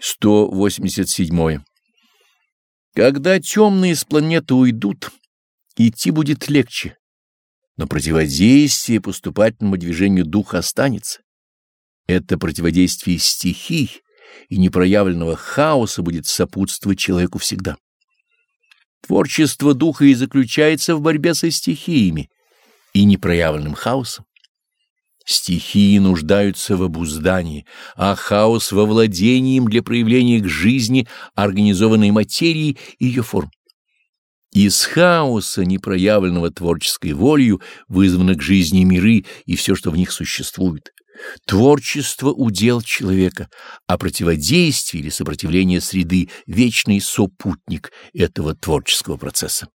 187. Когда темные с планеты уйдут, идти будет легче, но противодействие поступательному движению духа останется. Это противодействие стихий и непроявленного хаоса будет сопутствовать человеку всегда. Творчество духа и заключается в борьбе со стихиями и непроявленным хаосом. Стихии нуждаются в обуздании, а хаос во владении им для проявления к жизни организованной материи и ее форм. Из хаоса, непроявленного творческой волею, вызваны к жизни миры и все, что в них существует. Творчество — удел человека, а противодействие или сопротивление среды — вечный сопутник этого творческого процесса.